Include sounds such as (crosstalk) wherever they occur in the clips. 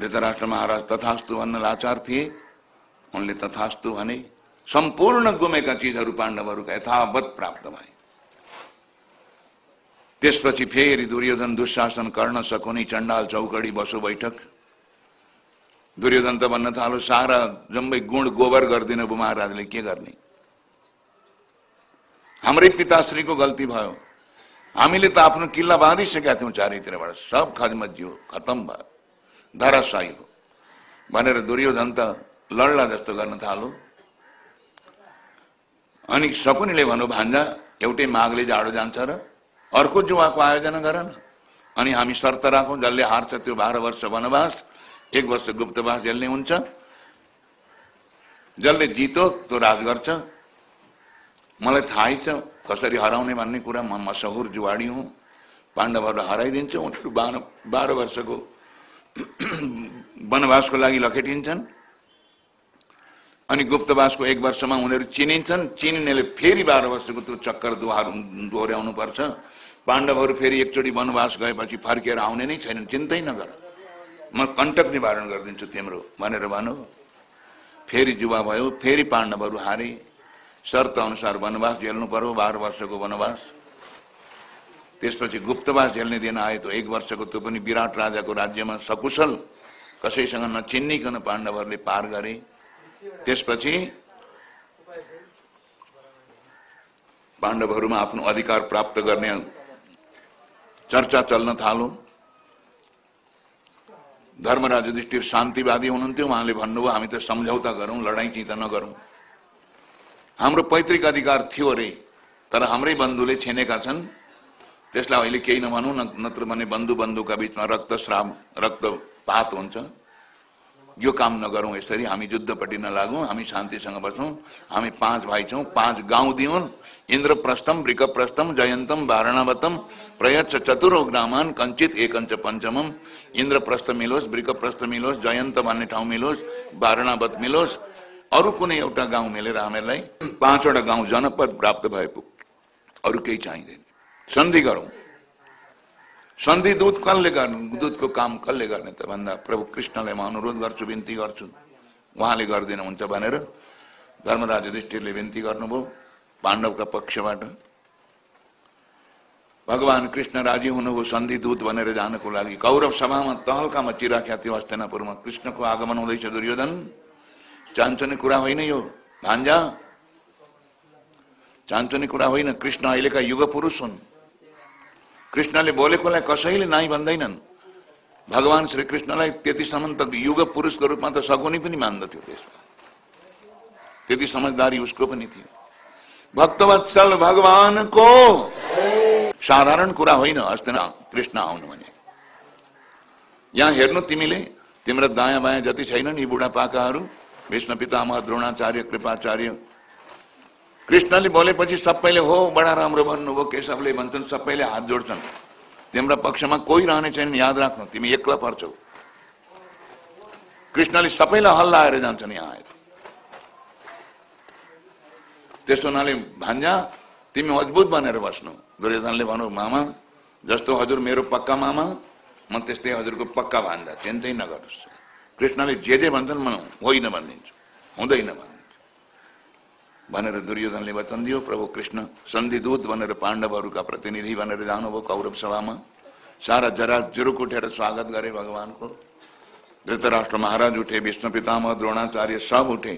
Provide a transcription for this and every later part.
धृतराष्ट्र महाराज तथास्तु भन्न लाचार थे उनले तथास्तु भने सम्पूर्ण गुमेका चिजहरू पाण्डवहरूका यथावत प्राप्त भए त्यसपछि फेरि दुर्योधन दुशासन कर्ण सकुनी चण्डाल चौकडी बसो बैठक। दुर्योधन त भन्न थालो, सारा जम्मै गुण गोबर गरिदिनु भयो महाराजले के गर्ने? हाम्रै पिताश्रीको गल्ती भयो। हामीले त आफ्नो किल्ला बाँधिसकेका थियौँ चारैतिरबाट। सब खजमजियो खतम भयो। धराशायी हो भनेर दुर्योधन त लड्ला जस्तो गर्न थालो अनि सकुनीले भन्नु भान्जा एउटै माघले जाडो जान्छ र अर्को जुवाको आयोजना गर न अनि हामी शर्त राखौँ जसले हार्छ त्यो बाह्र वर्ष वनवास एक वर्ष गुप्तवास जेल्ने हुन्छ जसले जितो त्यो राज गर्छ मलाई थाहै छ कसरी हराउने भन्ने कुरा म मसहुर जुवाडी हुँ पाण्डवहरू हराइदिन्छु उनीहरू बाह्र बाह्र वर्षको (clears throat) वनवासको लागि लखेटिन्छन् अनि गुप्तवासको एक वर्षमा उनीहरू चिनिन्छन्। चिनिनेले फेरि बाह्र वर्षको त्यो चक्कर दोहोर दोहोऱ्याउनु पर्छ। पाण्डवहरू फेरि एकचोटि वनवास गएपछि फर्केर आउने नै छैनन्। चिन्तै नगर। म कण्टक निवारण गरिदिन्छु तिम्रो भनेर भनौ फेरि जुवा भयो फेरि पाण्डवहरू हारे। शर्त अनुसार वनवास झेल्नु पर्यो बाह्र वर्षको वनवास। त्यसपछि गुप्तवास झेल्ने दिन आयो त्यो एक वर्षको त्यो पनि विराट राजाको राज्यमा सकुशल कसैसँग नचिन्निकन पाण्डवहरूले पार गरे। त्यसपछि पाण्डवहरूमा आफ्नो अधिकार प्राप्त गर्ने चर्चा चल्न थालो धर्मराज युधिष्ठिर शान्तिवादी हुनुहुन्थ्यो उहाँले भन्नुभयो हामी त सम्झौता गरौँ लडाइँ चिन्ता नगरौँ। हाम्रो पैतृक अधिकार थियो अरे तर हाम्रै बन्धुले छेनेका छन्। त्यसलाई अहिले केही नभनौँ नत्र भने बन्धु बन्धुका बिचमा रक्तस्राव रक्तपात हुन्छ। यो काम नगरौँ यसरी हामी युद्धपट्टि नलागौँ हामी शान्तिसँग बसौँ हामी पाँच भाइ छौँ पाँच गाउँ दिउन्। इन्द्रप्रस्थम वृकप्रस्थम जयन्तम वारणावतम प्रयच्छ चतुरो ग्रामान कञ्चित एकञ्च पञ्चमम। इन्द्रप्रस्थ मिलोस् वृकप्रस्थ मिलोस् जयन्त भन्ने ठाउँ मिलोस् वारणावत मिलोस्। अरू कुनै एउटा गाउँ मिलेर हामीलाई पाँचवटा गाउँ जनपद प्राप्त भए अरू केही चाहिँदैन। सन्धि गरौँ। सन्धि दूत कसले गर्नु दूतको काम कसले गर्ने त भन्दा प्रभु कृष्णलाई म अनुरोध गर्छु बिन्ती गर्छु। उहाँले गरिदिनुहुन्छ भनेर धर्मराज युधिष्ठिरले बिन्ती गर्नुभयो पाण्डवका पक्षबाट। भगवान कृष्ण राजी हुनुभयो सन्धि दूत भनेर जानको लागि। कौरव सभामा तहल्का मचिराखेका थियो कृष्णको आगमन हुँदैछ दुर्योधन। चान्चने कुरा होइन यो भान्जा। चान्चने कुरा होइन कृष्ण अहिलेका युग पुरुष हुन्। कृष्णले बोलेकोलाई कसैले नाइ भन्दैनन्। भगवान श्री कृष्णलाई त्यतिसम्म त युग पुरुषको रूपमा त सगुनी पनि मान्दथ्यो त्यसमा। त्यति समझदारी उसको पनि थियो। भक्तवत्सल भगवानको साधारण कुरा होइन अस्ति कृष्ण आउनु भने। यहाँ हेर्नु तिमीले, तिम्रो दायाँ बायाँ जति छैनन् यी बुढापाकाहरू विष्णु पितामह, द्रोणाचार्य, कृपाचार्य कृष्णले बोलेपछि सबैले हो बडा राम्रो भन्नुभयो केशवले भन्छन् सबैले हात जोड्छन्। तिम्रो पक्षमा कोही रहने छैन याद राख्नु तिमी एक्ला पर्छौ। कृष्णले सबैलाई हल्ला आएर जान्छन् यहाँ आएर। त्यस्तो हुनाले भान्जा तिमी मजबुत बनेर बस्नु। दुर्योधनले भनौ मामा जस्तो हजुर मेरो पक्का मामा म त्यस्तै हजुरको पक्का भान्जा चिन्तै नगर्नुहोस् कृष्णले जे जे भन्छन् म होइन भनिदिन्छु। हुँदैन भनेर दुर्योधनले वचन दियो प्रभु कृष्ण सन्धिदूत भनेर पाण्डवहरूका प्रतिनिधि भनेर जानुभयो कौरव सभामा सारा जरा जुरुक उठेर स्वागत गरे भगवानको धृतराष्ट्र महाराज उठे, विष्णु पितामह, द्रोणाचार्य सब उठे।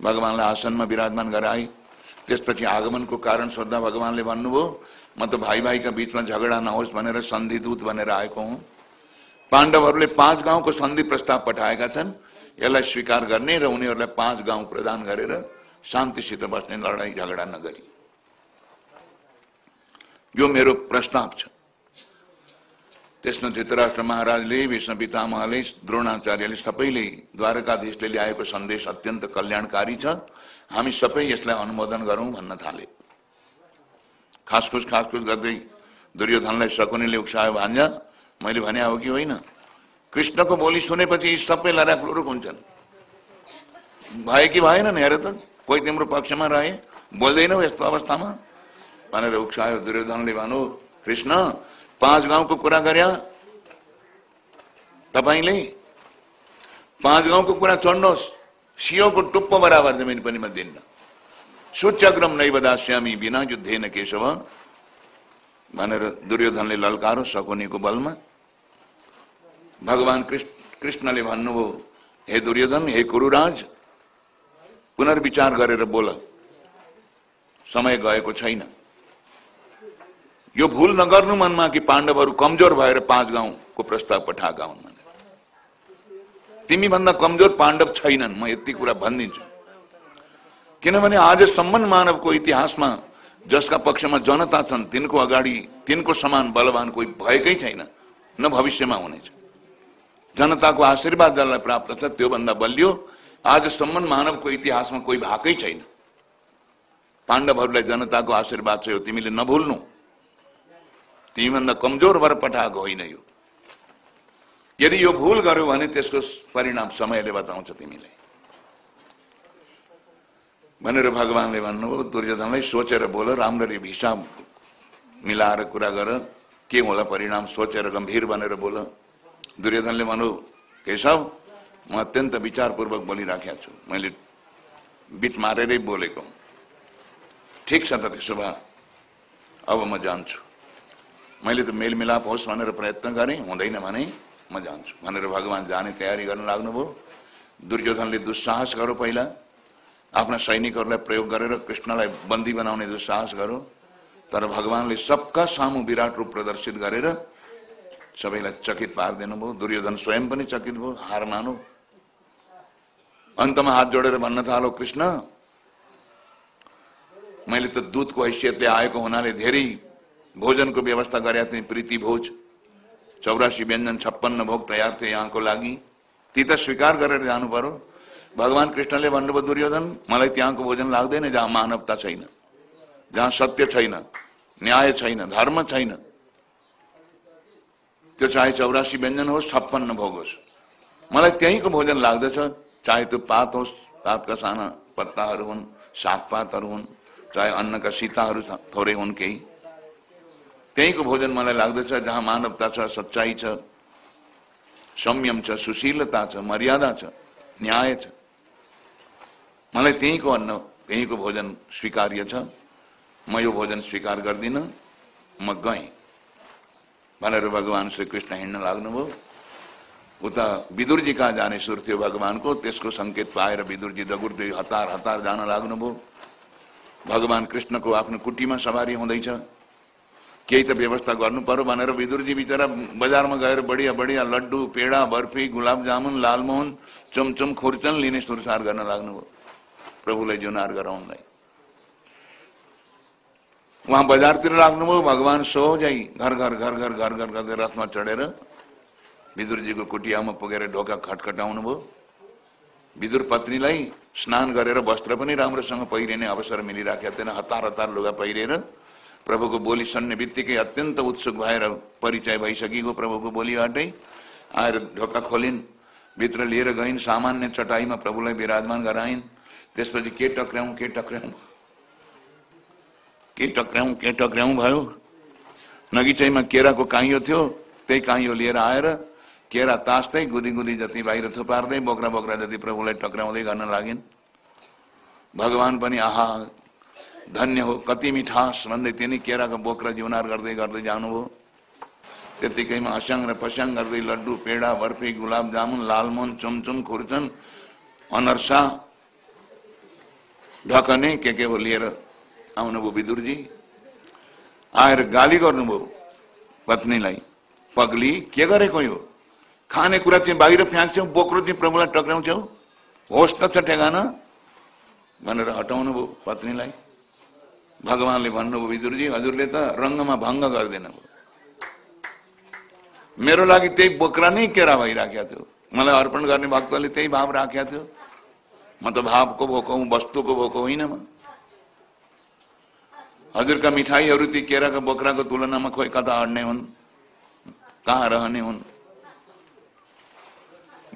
भगवानलाई आसनमा विराजमान गराए त्यसपछि आगमनको कारण सोद्धा भगवानले भन्नुभयो म त भाइ भाइका बिचमा झगडा नहोस् भनेर सन्धिदूत भनेर आएको हुँ पाण्डवहरूले पाँच गाउँको सन्धि प्रस्ताव पठाएका छन् यसलाई स्वीकार गर्ने र उनीहरूलाई पाँच गाउँ प्रदान गरेर शान्तिसित बस्ने लडाइँ झगडा नगरी यो मेरो प्रस्ताव छ त्यसमा धृतराष्ट्र महाराजले विष्णु पितामहले द्रोणाचार्यले सबैले द्वारकाधीशले ल्याएको सन्देश अत्यन्त कल्याणकारी छ। हामी सबै यसलाई अनुमोदन गरौँ भन्न थाले। खासखुस खासखुस गर्दै दुर्योधनलाई शकुनीले उक्सायो भान्जा मैले भने हो कि होइन? कृष्णको बोली सुनेपछि सबै लडाकुलुरुक हुन्छन् भयो कि भएन हेर त। कोही तिम्रो पक्षमा रहे बोल्दैनौ यस्तो अवस्थामा भनेर उक्सायो दुर्योधनले भनौ कृष्ण पाँच गाउँको कुरा गर्या तपाईँले पाँच गाउँको कुरा छोड्नुहोस् सियोको टुप्पो बराबर जमिन पनि म दिन्न सुचक्रम नै बदास्यामी बिना युद्धेन केशव। भनेर दुर्योधनले ललकारो सकुनीको बलमा भगवान कृष्ण कृष्णले भन्नुभयो हे दुर्योधन हे कुरुराज पुनर्विचार गरेर बोल। समय गएको छैन। यो भूल नगर्नु मनमा कि पाण्डवहरू कमजोर भएर पाँच गाउँको प्रस्ताव हुन् भनेर तिमी भन्दा कमजोर पाण्डव छैनन् म यति कुरा भनिदिन्छु। किनभने आजसम्म मानवको इतिहासमा जसका पक्षमा जनता छन् तिनको अगाडि तिनको समान बलवान कोही भएकै छैन न भविष्यमा हुनेछ। जनताको आशीर्वाद जसलाई प्राप्त छ त्योभन्दा बलियो आजसम्म मानवको इतिहासमा कोही भएकै छैन। पाण्डवहरूलाई जनताको आशीर्वाद छ यो तिमीले नभुल्नु। तिमीभन्दा कमजोर भएर पठाएको होइन यो। यदि यो भूल गर्यो भने त्यसको परिणाम समयले बताउँछ तिमीलाई भनेर भगवान्ले भन्नुभयो दुर्योधनलाई सोचेर बोल राम्ररी हिसाब मिलाएर कुरा गर। के होला परिणाम? सोचेर गम्भीर बनेर बोल। दुर्योधनले भन्नु केशव म अत्यन्त विचारपूर्वक बोलिराखेको छु। मैले बिट मारेरै बोलेको। ठिक छ त त्यसो भए अब म जान्छु। मैले त मेलमिलाप होस् भनेर प्रयत्न गरेँ हुँदैन भने म जान्छु। भनेर भगवान् जाने तयारी गर्न लाग्नुभयो। दुर्योधनले दुस्साहस गरो पहिला। आफ्ना सैनिकहरूलाई प्रयोग गरेर कृष्णलाई बन्दी बनाउने दुस्साहस गरो। तर भगवान्ले सबका सामु विराट रूप प्रदर्शित गरेर सबैलाई चकित पारिदिनु भयो दुर्योधन स्वयं पनि चकित भयो। हार मानु। अन्तमा हात जोडेर भन्न थालो कृष्ण। मैले त दूतको हैसियतले आएको हुनाले धेरै भोजनको व्यवस्था गरेका थिएँ प्रीति भोज। चौरासी व्यञ्जन छप्पन्न भोग तयार थिए यहाँको लागि। ती त स्वीकार गरेर जानु पर्यो। भगवान् कृष्णले भन्नुभयो, दुर्योधन, मलाई त्यहाँको भोजन लाग्दैन जहाँ मानवता छैन, जहाँ सत्य छैन, न्याय छैन, धर्म छैन। त्यो चाहे चौरासी व्यञ्जन होस्, छप्पन्न भोग होस्। मलाई त्यहीँको भोजन लाग्दछ। चाहे तो पात हो पात का साना पत्ताहरू हुन् सागपातहरू हुन्, चाहे अन्नका सीताहरू थोरै हुन् केही त्यहीँको भोजन मलाई लाग्दछ जहाँ मानवता छ सच्चाइ छ संयम छ, सुशीलता छ, मर्यादा छ, न्याय छ। मलाई त्यहीँको अन्न त्यहीँको भोजन स्वीकार्य छ। म यो भोजन स्वीकार गर्दिनँ, म गएँ। भनेर भगवान् श्रीकृष्ण हिँड्न लाग्नुभयो। उता विदुरजी कहाँ जाने सुर थियो भगवान्को त्यसको सङ्केत पाएर विदुरजी दगुर्दै हतार हतार जान लाग्नुभयो भगवान् कृष्णको आफ्नो कुटीमा सवारी हुँदैछ। केही त व्यवस्था गर्नु पर्यो भनेर विदुरजी बिचरा बजारमा गएर बढिया बढिया लड्डु, पेडा, बर्फ़ी, गुलाब जामुन, लालमोहन, चुमचुम खुर्चन, लिने सुरसार गर्न लाग्नुभयो प्रभुलाई जुनार गराउनलाई। उहाँ बजारतिर लाग्नुभयो भगवान् सोझै घर घर घर घर घर घर गर्दै रथमा चढेर विदुरजीको कुटियामा पुगेर ढोका खटखटाउनु भयो। विदुर पत्नीलाई स्नान गरेर वस्त्र पनि राम्रोसँग पहिरिने अवसर मिलिराखेका थिएन। हतार हतार लुगा पहिरेर प्रभुको बोली सुन्ने बित्तिकै अत्यन्त उत्सुक भएर परिचय भइसकेको प्रभुको बोलीबाटै आएर ढोका खोलिन् भित्र लिएर गइन् सामान्य चटाईमा प्रभुलाई विराजमान गराइन्। त्यसपछि के टक्राउँ के टक्राउँ के टक्राउँ के टक्राउँ भयो? नगिचैमा केराको काइयो थियो त्यही काइयो लिएर आएर केरा तास्दै गुदी गुदी जति बाहिर थुपार्दै बोक्रा बोक्रा जति प्रभुलाई टक्राउँदै गर्न लागिन्। भगवान् पनि आहा धन्य हो कति मिठास भन्दै तिनी केराको बोक्रा जिउनार गर्दै गर्दै जानुभयो। त्यतिकैमा अस्याङ र पस्याङ गर्दै लड्डु पेडा बर्फी गुलाब जामुन लालमोहन चुमचुम खुर्चन अनर्सा ढकने के के हो लिएर आउनुभयो विदुरजी। आएर गाली गर्नुभयो पत्नीलाई। पग्ली के गरेको यो? खाने कुरा चाहिँ बाहिर फ्याँक्छौ बोक्रो चाहिँ प्रभुलाई टक्राउँछौ। होस् त छ ठेगाना भनेर हटाउनु भयो पत्नीलाई। भगवान्ले भन्नुभयो विदुरजी हजुरले त रङ्गमा भङ्ग गरिदिनु भयो। मेरो लागि त्यही बोक्रा नै केरा भइराखेको थियो। मलाई अर्पण गर्ने भक्तले त्यही भाव राखेको थियो। म त भावको भोको हुँ वस्तुको भोको होइन म? हजुरका मिठाईहरू ती केराको बोक्राको तुलनामा खोइ कता अड्ने हुन्? कहाँ रहने हुन्?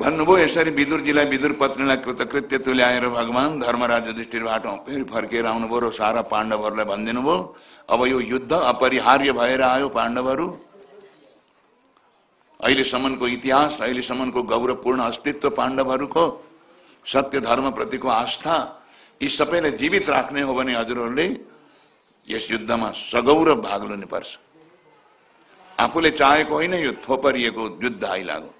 भन्नुभयो यसरी विदुरजीलाई विदुर पत्नीलाई कृतकृत्य तुल्याएर भगवान् धर्मराज युधिष्ठिरबाट फेरि फर्केर आउनुभयो र सारा पाण्डवहरूलाई भनिदिनु भयो अब यो युद्ध अपरिहार्य भएर आयो पाण्डवहरू। अहिलेसम्मको इतिहास अहिलेसम्मको गौरवपूर्ण अस्तित्व पाण्डवहरूको सत्य धर्म प्रतिको आस्था यी सबैलाई जीवित राख्ने हो भने हजुरहरूले यस युद्धमा सगौरव भाग लिनुपर्छ। आफूले चाहेको होइन यो थोपरिएको युद्ध आइलागो।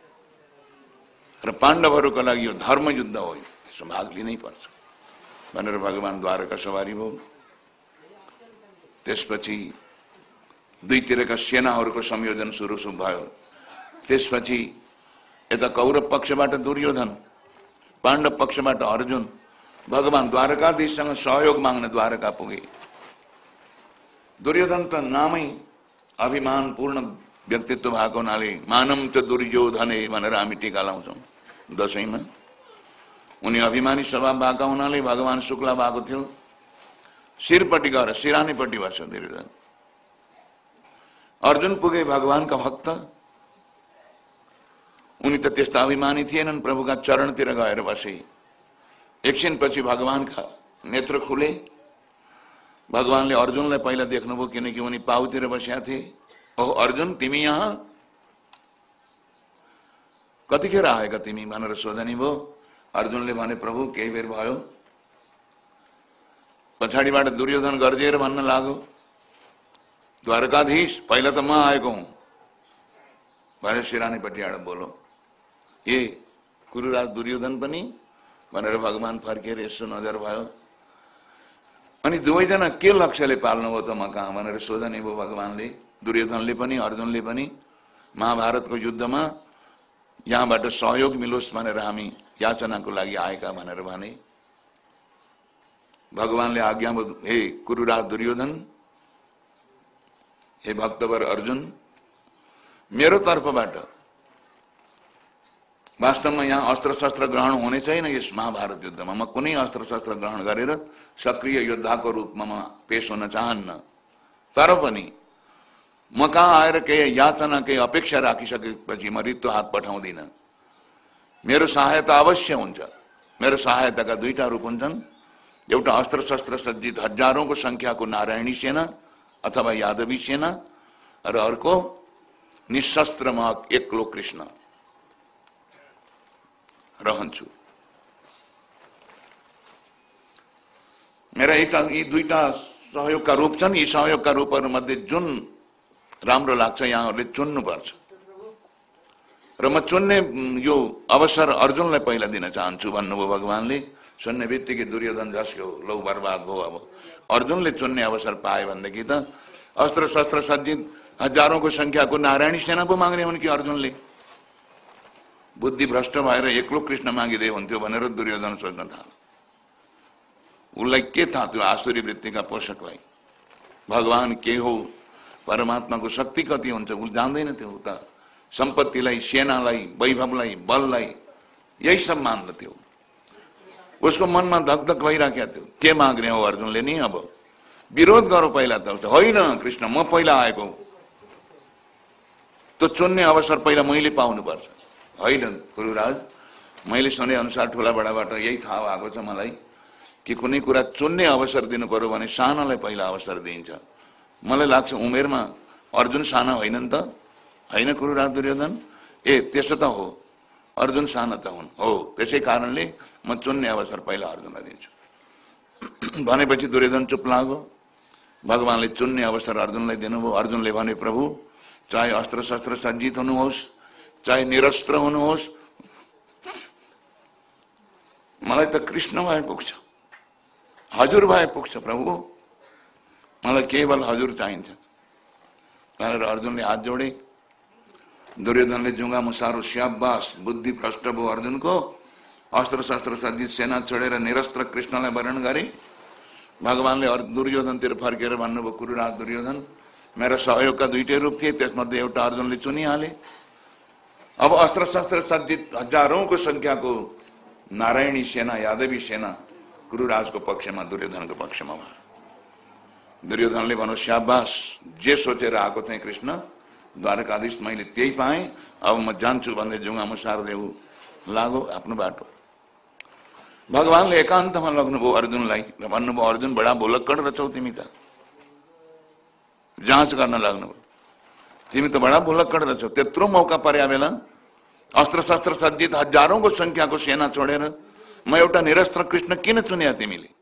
र पाण्डवहरूको लागि यो धर्म युद्ध हो यसमा भाग लिनै पर्छ भनेर भगवान् द्वारका सवारी भयो त्यसपछि दुईतिरका सेनाहरूको संयोजन सुरु भयो त्यसपछि यता कौरव पक्षबाट दुर्योधन पाण्डव पक्षबाट अर्जुन। भगवान् द्वारकाधीशसँग सहयोग माग्न द्वारका पुगे। दुर्योधन त नामै अभिमान पूर्ण व्यक्तित्व भएको हुनाले मानम त दुर्योधने भनेर हामी टिका लाउँछौँ दसैँमा उनी अभिमानी स्वभाव भएका हुनाले भगवान् शुक्ला भएको थियो। शिरपट्टि गएर सिरानीपट्टि बस्छ दुर्योधन अर्जुन पुगे भगवान्का भक्त। उनी त त्यस्ता अभिमानी थिएनन् प्रभुका चरणतिर गएर बसे। एकछिनपछि भगवान्का नेत्र खुले। भगवान्ले अर्जुनलाई पहिला देख्नुभयो किनकि उनी पाउतिर बसेका थिए। ओह अर्जुन तिमी यहाँ? कतिखेर आएका तिमी भनेर सोधनी भयो अर्जुनले भने प्रभु केही बेर भयो। पछाडिबाट दुर्योधन गर्जिएर भन्न लाग्यो द्वारकाधीश पहिला त म आएको हुँ। भनेर सिरानीपट्टि आएर बोलो ए कुरुराज दुर्योधन पनि? भनेर भगवान् फर्किएर यसो नजर भयो। अनि दुवैजना के लक्ष्यले पाल्नुभयो त म कहाँ? भनेर सोधनी भयो भगवान्ले। दुर्योधनले पनि अर्जुनले पनि महाभारतको युद्धमा यहाँबाट सहयोग मिलोस् भनेर हामी याचनाको लागि आएका भनेर भने। भगवान्ले आज्ञा हे कुरुराज दुर्योधन हे भक्तवर अर्जुन मेरो तर्फबाट वास्तवमा यहाँ अस्त्र शस्त्र ग्रहण हुने छैन यस महाभारत युद्धमा। म कुनै अस्त्र शस्त्र ग्रहण गरेर सक्रिय योद्धाको रूपमा म पेश हुन चाहन्न। तर पनि म कहाँ आएर केही यातना केही अपेक्षा राखिसकेपछि म रित्तो हात पठाउँदिनँ। मेरो सहायता अवश्य हुन्छ। मेरो सहायताका दुईटा रूप हुन्छन्। एउटा अस्त्र शस्त्र सज्जित हजारौंको संख्याको नारायणी सेना अथवा यादवी सेना, र अर्को निशस्त्रमा एक्लो कृष्ण। रहन्छु। मेरा यी दुईटा सहयोगका रूप छन्। यी सहयोगका रूपहरूमध्ये जुन राम्रो लाग्छ यहाँहरूले चुन्नुपर्छ। र म चुन्ने यो अवसर अर्जुनलाई पहिला दिन चाहन्छु भन्नुभयो भगवान्ले। सुन्ने बित्तिकै दुर्योधन झस्क्यो लौ बर्बाद भयो अब। अर्जुनले चुन्ने अवसर पाए भनेदेखि त अस्त्र शस्त्र सज्जित हजारौंको संख्याको नारायणी सेना पो माग्ने हुन् कि अर्जुनले? बुद्धि भ्रष्ट भएर एक्लो कृष्ण मागिदिए हुन्थ्यो भनेर दुर्योधन सोच्न थाल्यो उसलाई के थाहा त्यो आसुरी वृत्तिका पोषकलाई? भगवान के हो? परमात्माको शक्ति कति हुन्छ उसले जान्दैन त्यो त। सम्पत्तिलाई सेनालाई वैभवलाई बललाई यही सब मान्दथ्यो उसको मनमा धकधक भइराखेको थियो। के माग्ने हो अर्जुनले नि अब? विरोध गरौ पहिला त। होइन कृष्ण म पहिला आएको त्यो चुन्ने अवसर पहिला मैले पाउनुपर्छ। होइन गुरुराज मैले सुने अनुसार ठुला बडाबाट यही थाहा भएको छ मलाई कि कुनै कुरा चुन्ने अवसर दिनु पर्यो भने सानोलाई पहिला अवसर दिइन्छ। मलाई लाग्छ उमेरमा अर्जुन साना होइन नि त। होइन कुरुराज दुर्योधन ए त्यसो त हो। अर्जुन साना त हुन्। हो त्यसै कारणले म चुन्ने अवसर पहिला अर्जुनलाई दिन्छु। (clears throat) भनेपछि दुर्योधन चुप लाग्यो। भगवान्ले चुन्ने अवसर अर्जुनलाई दिनुभयो। अर्जुनले भने प्रभु चाहे अस्त्र शस्त्र सज्जित हुनुहोस् चाहे निरस्त्र हुनुहोस् मलाई त कृष्ण भए पुग्छ। हजुर भए पुग्छ प्रभु। मलाई केवल हजुर चाहिन्छ भनेर अर्जुनले हात जोडे। दुर्योधनले जुङ्गा मुसारो स्याबास बुद्धि भ्रष्ट भयो अर्जुनको अस्त्र शस्त्र सज्जित सेना छोडेर निरस्त्र कृष्णलाई वर्ण गरे। भगवान्ले दुर्योधनतिर फर्केर भन्नुभयो कुरुराज दुर्योधन। मेरा सहयोगका दुइटै रूप थिए त्यसमध्ये एउटा अर्जुनले चुनिहाले अब अस्त्र शस्त्र सज्जित हजारौंको संख्याको नारायणी सेना, यादवी सेना गुरुराजको पक्षमा दुर्योधनको पक्षमा भयो दुर्योधनले भनौँ स्याबास जे सोचेर आएको थिएँ कृष्ण, द्वारकाधीश मैले त्यही पाएँ, अब म जान्छु भन्दै जुङ्गा मुसार्दै ऊ लागो आफ्नो बाटो। भगवान्ले एकान्तमा लग्नुभयो अर्जुनलाई भन्नुभयो अर्जुन बडा भोलक्कड रहेछौ तिमी त। जाँच गर्न लाग्नुभयो तिमी त बडा भुलक्कड रहेछौ त्यत्रो मौका पर्या बेला अस्त्र शस्त्र सज्जित हजारौँको संख्याको सेना छोडेर म एउटा निरस्त्र कृष्ण किन चुन्या तिमीले